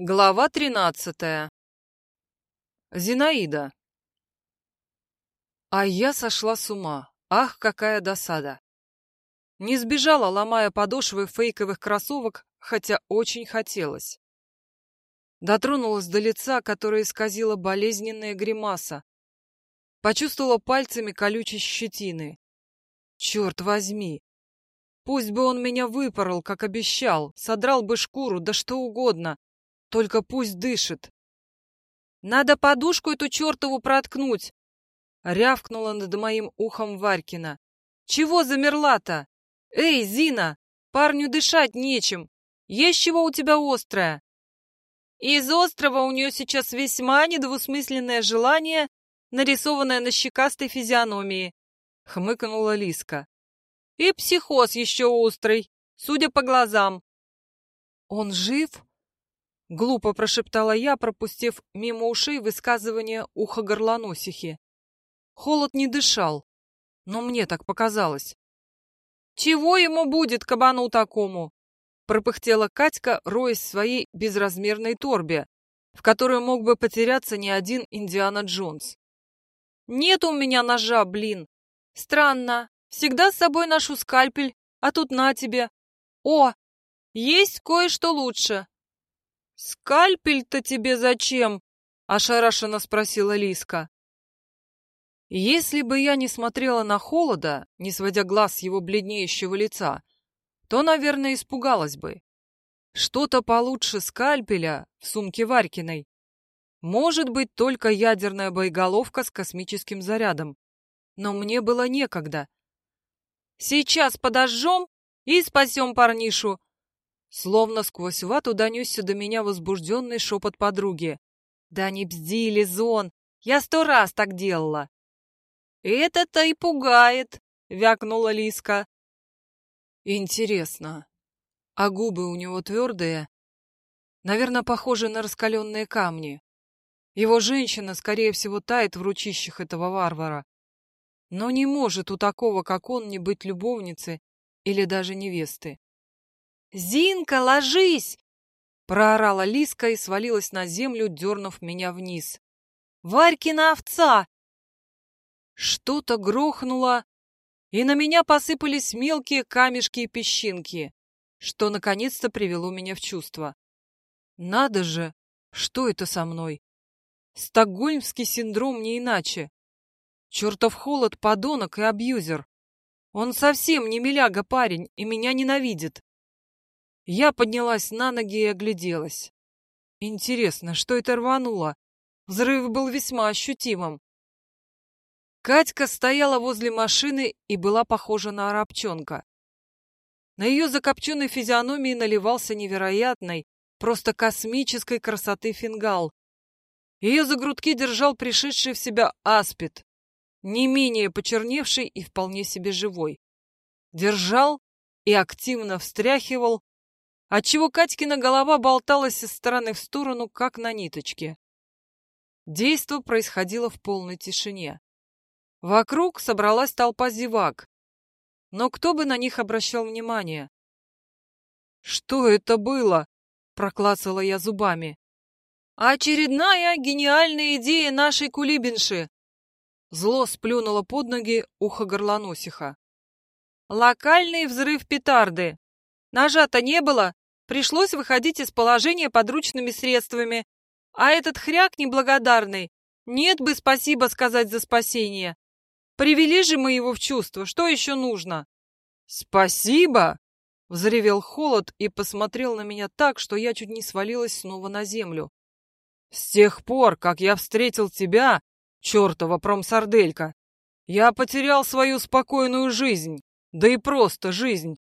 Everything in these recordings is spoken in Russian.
Глава тринадцатая. Зинаида. А я сошла с ума. Ах, какая досада. Не сбежала, ломая подошвы фейковых кроссовок, хотя очень хотелось. Дотронулась до лица, которое исказила болезненная гримаса. Почувствовала пальцами колючей щетины. Черт возьми! Пусть бы он меня выпорол, как обещал, содрал бы шкуру, да что угодно, только пусть дышит. Надо подушку эту чертову проткнуть, рявкнула над моим ухом Варькина. Чего замерла-то? Эй, Зина, парню дышать нечем. Есть чего у тебя острое? Из острова у нее сейчас весьма недвусмысленное желание, нарисованное на щекастой физиономии, хмыкнула Лиска. И психоз еще острый, судя по глазам. Он жив? Глупо прошептала я, пропустив мимо ушей высказывание уха горлоносихи. Холод не дышал, но мне так показалось. «Чего ему будет, кабану такому?» пропыхтела Катька, роясь в своей безразмерной торбе, в которой мог бы потеряться не один Индиана Джонс. «Нет у меня ножа, блин! Странно, всегда с собой ношу скальпель, а тут на тебе. О, есть кое-что лучше!» «Скальпель-то тебе зачем?» — ошарашенно спросила Лиска. Если бы я не смотрела на холода, не сводя глаз с его бледнеющего лица, то, наверное, испугалась бы. Что-то получше скальпеля в сумке Варькиной. Может быть, только ядерная боеголовка с космическим зарядом. Но мне было некогда. «Сейчас подожжем и спасем парнишу», Словно сквозь вату донесся до меня возбужденный шепот подруги. «Да не бзди, Лизон! Я сто раз так делала!» «Это-то и пугает!» — вякнула Лиска. «Интересно, а губы у него твердые? Наверное, похожи на раскаленные камни. Его женщина, скорее всего, тает в ручищах этого варвара. Но не может у такого, как он, не быть любовницы или даже невесты. «Зинка, ложись!» Проорала Лиска и свалилась на землю, дернув меня вниз. «Варькина овца!» Что-то грохнуло, и на меня посыпались мелкие камешки и песчинки, что наконец-то привело меня в чувство. Надо же, что это со мной? Стокгольмский синдром не иначе. Чертов холод, подонок и абьюзер. Он совсем не миляга парень и меня ненавидит. Я поднялась на ноги и огляделась. Интересно, что это рвануло? Взрыв был весьма ощутимым. Катька стояла возле машины и была похожа на арабчонка. На ее закопченной физиономии наливался невероятной, просто космической красоты фингал. Ее за грудки держал пришедший в себя аспид, не менее почерневший и вполне себе живой. Держал и активно встряхивал, отчего Катькина голова болталась из стороны в сторону, как на ниточке. Действо происходило в полной тишине. Вокруг собралась толпа зевак, но кто бы на них обращал внимание? «Что это было?» — проклацала я зубами. «Очередная гениальная идея нашей кулибинши!» Зло сплюнуло под ноги ухо горлоносиха. «Локальный взрыв петарды. Ножа-то не было, Пришлось выходить из положения подручными средствами. А этот хряк неблагодарный, нет бы спасибо сказать за спасение. Привели же мы его в чувство, что еще нужно? Спасибо! Взревел холод и посмотрел на меня так, что я чуть не свалилась снова на землю. С тех пор, как я встретил тебя, чертова промсарделька, я потерял свою спокойную жизнь, да и просто жизнь.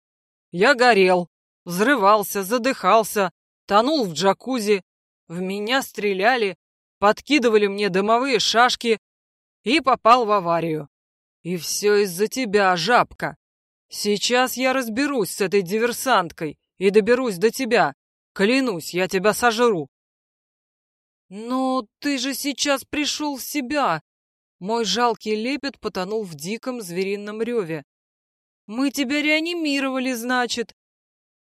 Я горел, взрывался, задыхался, тонул в джакузи, в меня стреляли, подкидывали мне дымовые шашки и попал в аварию. И все из-за тебя, жабка. Сейчас я разберусь с этой диверсанткой и доберусь до тебя. Клянусь, я тебя сожру. Но ты же сейчас пришел в себя. Мой жалкий лепет потонул в диком зверином реве. Мы тебя реанимировали, значит.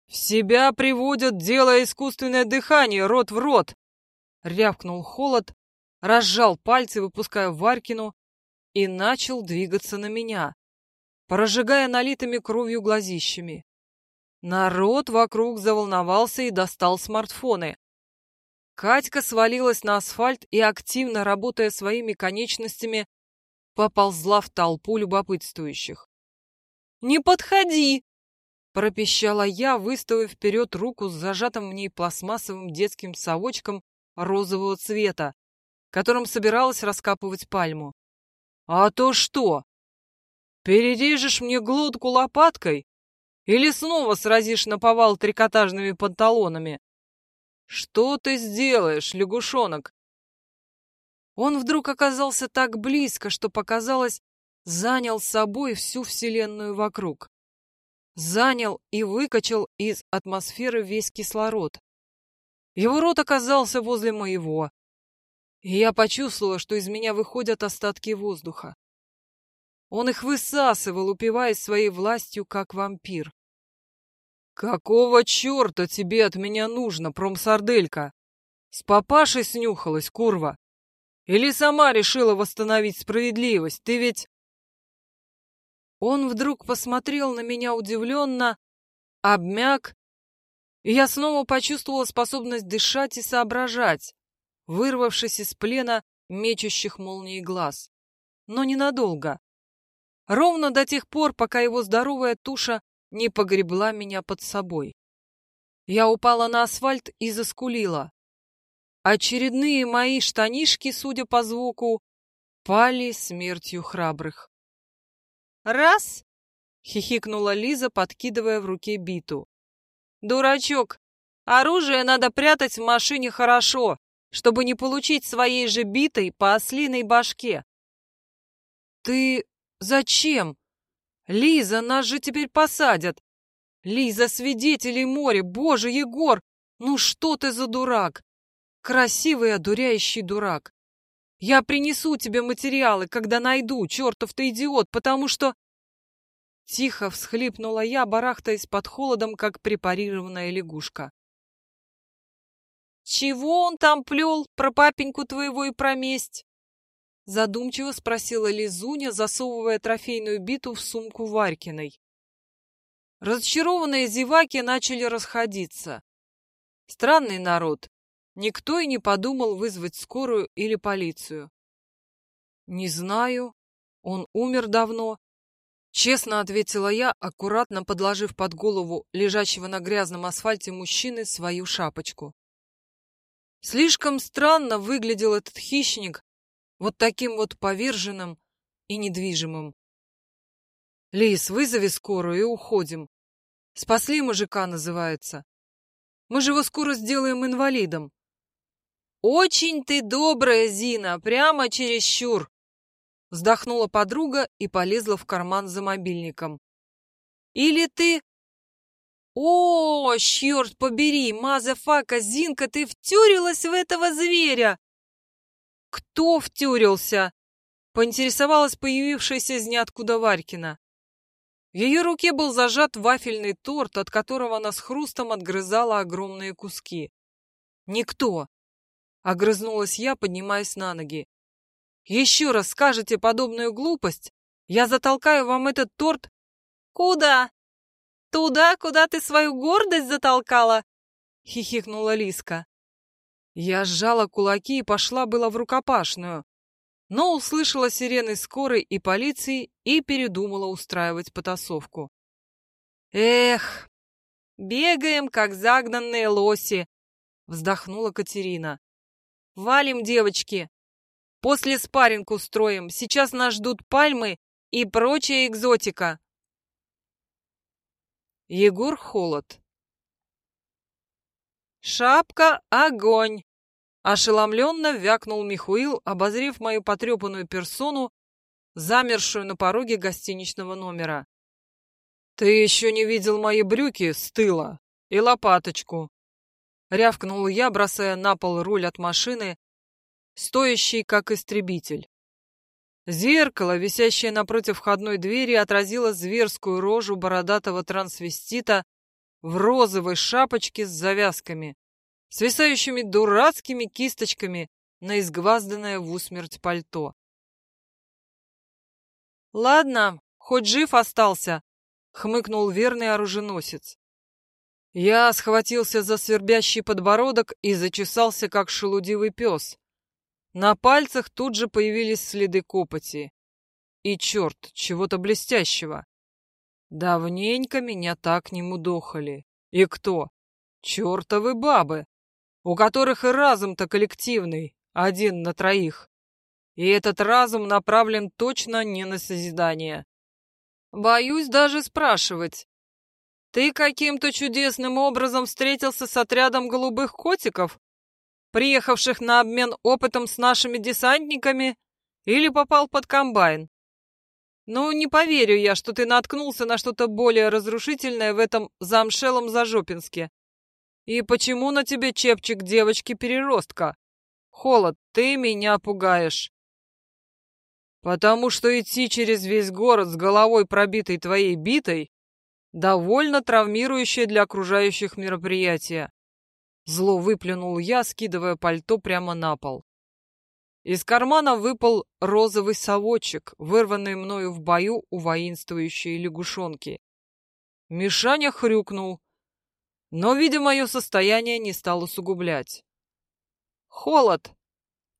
«В себя приводят, делая искусственное дыхание, рот в рот!» Рявкнул холод, разжал пальцы, выпуская Варькину, и начал двигаться на меня, прожигая налитыми кровью глазищами. Народ вокруг заволновался и достал смартфоны. Катька свалилась на асфальт и, активно работая своими конечностями, поползла в толпу любопытствующих. «Не подходи!» — пропищала я, выставив вперед руку с зажатым в ней пластмассовым детским совочком розового цвета, которым собиралась раскапывать пальму. «А то что? Перережешь мне глотку лопаткой или снова сразишь на повал трикотажными панталонами?» «Что ты сделаешь, лягушонок?» Он вдруг оказался так близко, что показалось, занял собой всю вселенную вокруг. Занял и выкачал из атмосферы весь кислород. Его рот оказался возле моего, и я почувствовала, что из меня выходят остатки воздуха. Он их высасывал, упиваясь своей властью, как вампир. «Какого черта тебе от меня нужно, промсарделька? С папашей снюхалась, курва? Или сама решила восстановить справедливость? Ты ведь...» Он вдруг посмотрел на меня удивленно, обмяк, и я снова почувствовала способность дышать и соображать, вырвавшись из плена мечущих молний глаз. Но ненадолго. Ровно до тех пор, пока его здоровая туша не погребла меня под собой. Я упала на асфальт и заскулила. Очередные мои штанишки, судя по звуку, пали смертью храбрых. «Раз!» — хихикнула Лиза, подкидывая в руке биту. «Дурачок! Оружие надо прятать в машине хорошо, чтобы не получить своей же битой по ослиной башке». «Ты зачем?» Лиза, нас же теперь посадят. Лиза, свидетелей море, боже, Егор, ну что ты за дурак? Красивый, одуряющий дурак. Я принесу тебе материалы, когда найду, чертов ты идиот, потому что... Тихо всхлипнула я, барахтаясь под холодом, как препарированная лягушка. «Чего он там плел про папеньку твоего и про месть?» Задумчиво спросила Лизуня, засовывая трофейную биту в сумку Варькиной. Разочарованные зеваки начали расходиться. Странный народ. Никто и не подумал вызвать скорую или полицию. «Не знаю. Он умер давно», — честно ответила я, аккуратно подложив под голову лежащего на грязном асфальте мужчины свою шапочку. Слишком странно выглядел этот хищник вот таким вот поверженным и недвижимым. Лис, вызови скорую и уходим. Спасли мужика, называется. Мы же его скоро сделаем инвалидом. Очень ты добрая, Зина, прямо чересчур. Вздохнула подруга и полезла в карман за мобильником. Или ты... О, черт побери, мазафака, Зинка, ты втюрилась в этого зверя! «Кто втюрился?» — поинтересовалась появившаяся из ниоткуда Варькина. В ее руке был зажат вафельный торт, от которого она с хрустом отгрызала огромные куски. «Никто!» — огрызнулась я, поднимаясь на ноги. «Еще раз скажете подобную глупость, я затолкаю вам этот торт...» «Куда? Туда, куда ты свою гордость затолкала?» — хихикнула Лиска. Я сжала кулаки и пошла было в рукопашную, но услышала сирены скорой и полиции и передумала устраивать потасовку. «Эх, бегаем, как загнанные лоси!» — вздохнула Катерина. «Валим, девочки! После спарринг устроим, сейчас нас ждут пальмы и прочая экзотика!» Егор Холод «Шапка — огонь!» Ошеломленно вякнул Михуил, обозрев мою потрепанную персону, замершую на пороге гостиничного номера. «Ты еще не видел мои брюки с тыла и лопаточку!» Рявкнул я, бросая на пол руль от машины, стоящий как истребитель. Зеркало, висящее напротив входной двери, отразило зверскую рожу бородатого трансвестита в розовой шапочке с завязками, свисающими дурацкими кисточками на изгвазданное в усмерть пальто. «Ладно, хоть жив остался», — хмыкнул верный оруженосец. Я схватился за свербящий подбородок и зачесался, как шелудивый пес. На пальцах тут же появились следы копоти. И черт, чего-то блестящего. Давненько меня так не мудохали. И кто? Чертовы бабы, у которых и разум-то коллективный, один на троих. И этот разум направлен точно не на созидание. Боюсь даже спрашивать. Ты каким-то чудесным образом встретился с отрядом голубых котиков, приехавших на обмен опытом с нашими десантниками, или попал под комбайн? Ну, не поверю я, что ты наткнулся на что-то более разрушительное в этом замшелом Зажопинске. И почему на тебе чепчик девочки-переростка? Холод, ты меня пугаешь. Потому что идти через весь город с головой пробитой твоей битой довольно травмирующее для окружающих мероприятие. Зло выплюнул я, скидывая пальто прямо на пол. Из кармана выпал розовый совочек, вырванный мною в бою у воинствующей лягушонки. Мишаня хрюкнул, но, видя мое состояние, не стал усугублять. «Холод,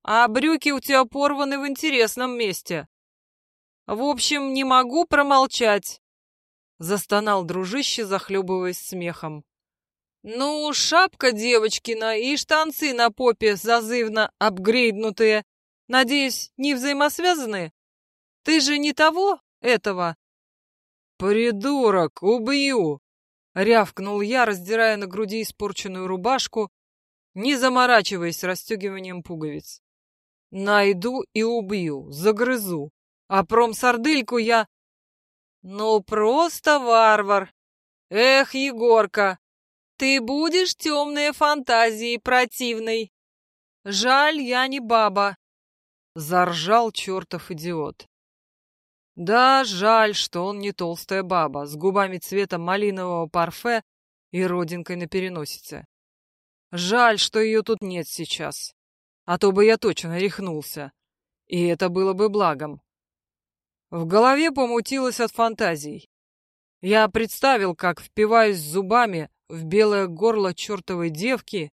а брюки у тебя порваны в интересном месте. В общем, не могу промолчать», — застонал дружище, захлебываясь смехом. «Ну, шапка девочкина и штанцы на попе зазывно апгрейднутые Надеюсь, не взаимосвязаны? Ты же не того, этого?» «Придурок, убью!» — рявкнул я, раздирая на груди испорченную рубашку, не заморачиваясь расстегиванием пуговиц. «Найду и убью, загрызу, а промсардельку я...» «Ну, просто варвар! Эх, Егорка, ты будешь темные фантазии противной! Жаль, я не баба, Заржал чертов идиот. Да, жаль, что он не толстая баба, с губами цвета малинового парфе и родинкой на переносице. Жаль, что ее тут нет сейчас. А то бы я точно рехнулся. И это было бы благом. В голове помутилось от фантазий. Я представил, как впиваюсь зубами в белое горло чертовой девки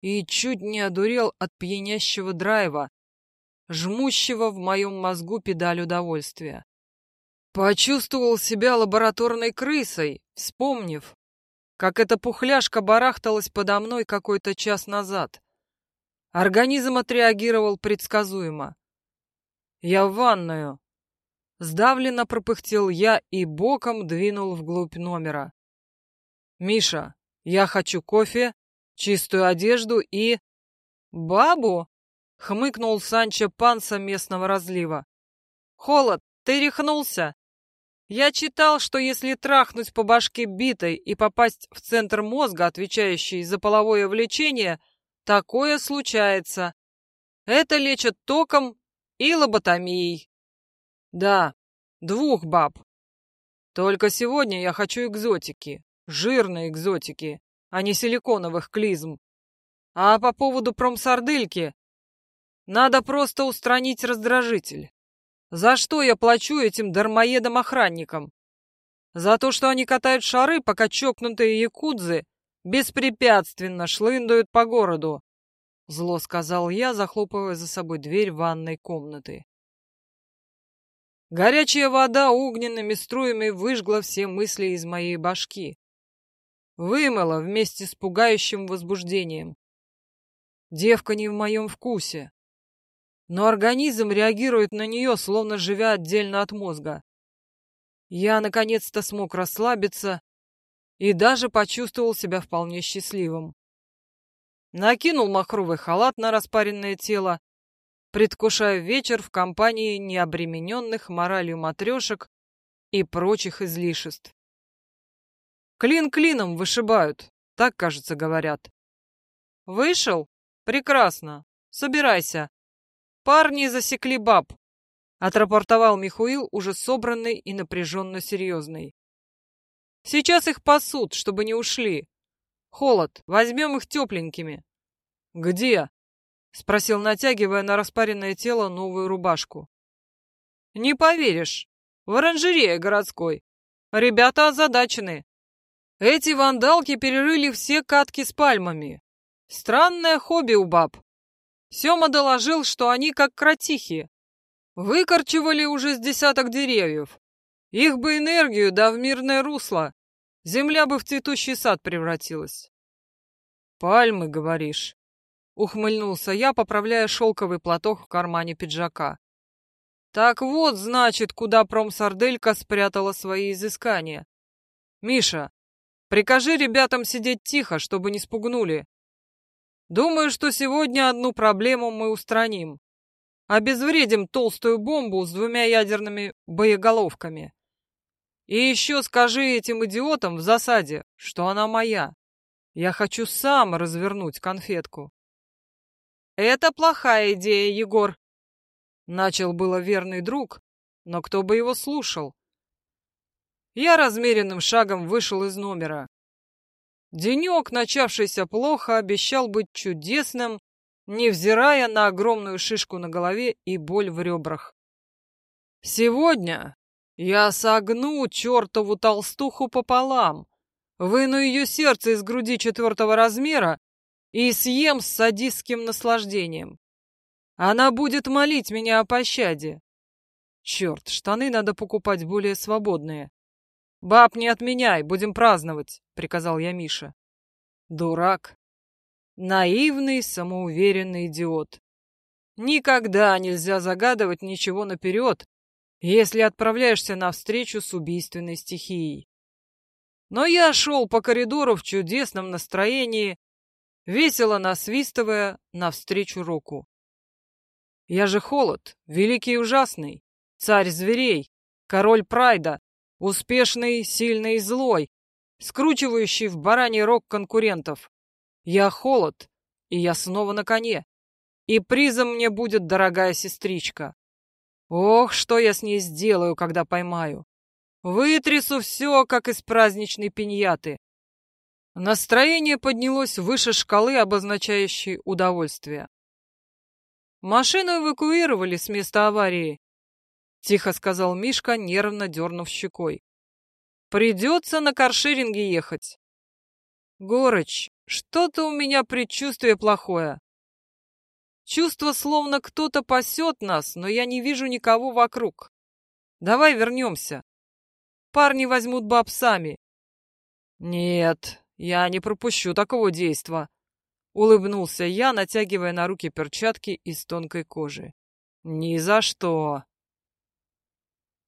и чуть не одурел от пьянящего драйва, жмущего в моем мозгу педаль удовольствия. Почувствовал себя лабораторной крысой, вспомнив, как эта пухляшка барахталась подо мной какой-то час назад. Организм отреагировал предсказуемо. «Я в ванную». Сдавленно пропыхтел я и боком двинул вглубь номера. «Миша, я хочу кофе, чистую одежду и...» «Бабу?» — хмыкнул Санчо Панса местного разлива. «Холод, ты рехнулся? Я читал, что если трахнуть по башке битой и попасть в центр мозга, отвечающий за половое влечение, такое случается. Это лечат током и лоботомией. Да, двух баб. Только сегодня я хочу экзотики, жирные экзотики, а не силиконовых клизм. А по поводу промсардельки надо просто устранить раздражитель. За что я плачу этим дармоедам-охранникам? За то, что они катают шары, пока чокнутые якудзы беспрепятственно шлындают по городу. Зло сказал я, захлопывая за собой дверь ванной комнаты. Горячая вода огненными струями выжгла все мысли из моей башки. Вымыла вместе с пугающим возбуждением. Девка не в моем вкусе но организм реагирует на нее, словно живя отдельно от мозга. Я наконец-то смог расслабиться и даже почувствовал себя вполне счастливым. Накинул махровый халат на распаренное тело, предвкушая вечер в компании необремененных моралью матрешек и прочих излишеств. Клин клином вышибают, так, кажется, говорят. Вышел? Прекрасно. Собирайся. «Парни засекли баб», — отрапортовал Михуил, уже собранный и напряженно серьезный. Сейчас их пасут, чтобы не ушли. Холод, возьмем их тепленькими. Где? Спросил, натягивая на распаренное тело новую рубашку. Не поверишь, в оранжерее городской. Ребята озадачены. Эти вандалки перерыли все катки с пальмами. Странное хобби у баб. Сёма доложил, что они как кротихи. Выкорчевали уже с десяток деревьев. Их бы энергию да в мирное русло. Земля бы в цветущий сад превратилась. Пальмы, говоришь? Ухмыльнулся я, поправляя шелковый платок в кармане пиджака. Так вот, значит, куда промсарделька спрятала свои изыскания. Миша, прикажи ребятам сидеть тихо, чтобы не спугнули. Думаю, что сегодня одну проблему мы устраним. Обезвредим толстую бомбу с двумя ядерными боеголовками. И еще скажи этим идиотам в засаде, что она моя. Я хочу сам развернуть конфетку. Это плохая идея, Егор. Начал было верный друг, но кто бы его слушал? Я размеренным шагом вышел из номера. Денек, начавшийся плохо, обещал быть чудесным, невзирая на огромную шишку на голове и боль в ребрах. Сегодня я согну чертову толстуху пополам, выну ее сердце из груди четвертого размера и съем с садистским наслаждением. Она будет молить меня о пощаде. Черт, штаны надо покупать более свободные. «Баб, не отменяй, будем праздновать», — приказал я Мише. Дурак. Наивный, самоуверенный идиот. Никогда нельзя загадывать ничего наперед, если отправляешься навстречу с убийственной стихией. Но я шел по коридору в чудесном настроении, весело насвистывая навстречу руку. Я же холод, великий и ужасный, царь зверей, король прайда, Успешный, сильный и злой, скручивающий в бараний рог конкурентов. Я холод, и я снова на коне. И призом мне будет дорогая сестричка. Ох, что я с ней сделаю, когда поймаю. Вытрясу все, как из праздничной пиньяты. Настроение поднялось выше шкалы, обозначающей удовольствие. Машину эвакуировали с места аварии, — тихо сказал Мишка, нервно дернув щекой. «Придется на каршеринге ехать». «Горыч, что-то у меня предчувствие плохое. Чувство, словно кто-то пасет нас, но я не вижу никого вокруг. Давай вернемся. Парни возьмут баб сами». «Нет, я не пропущу такого действа», — улыбнулся я, натягивая на руки перчатки из тонкой кожи. «Ни за что!»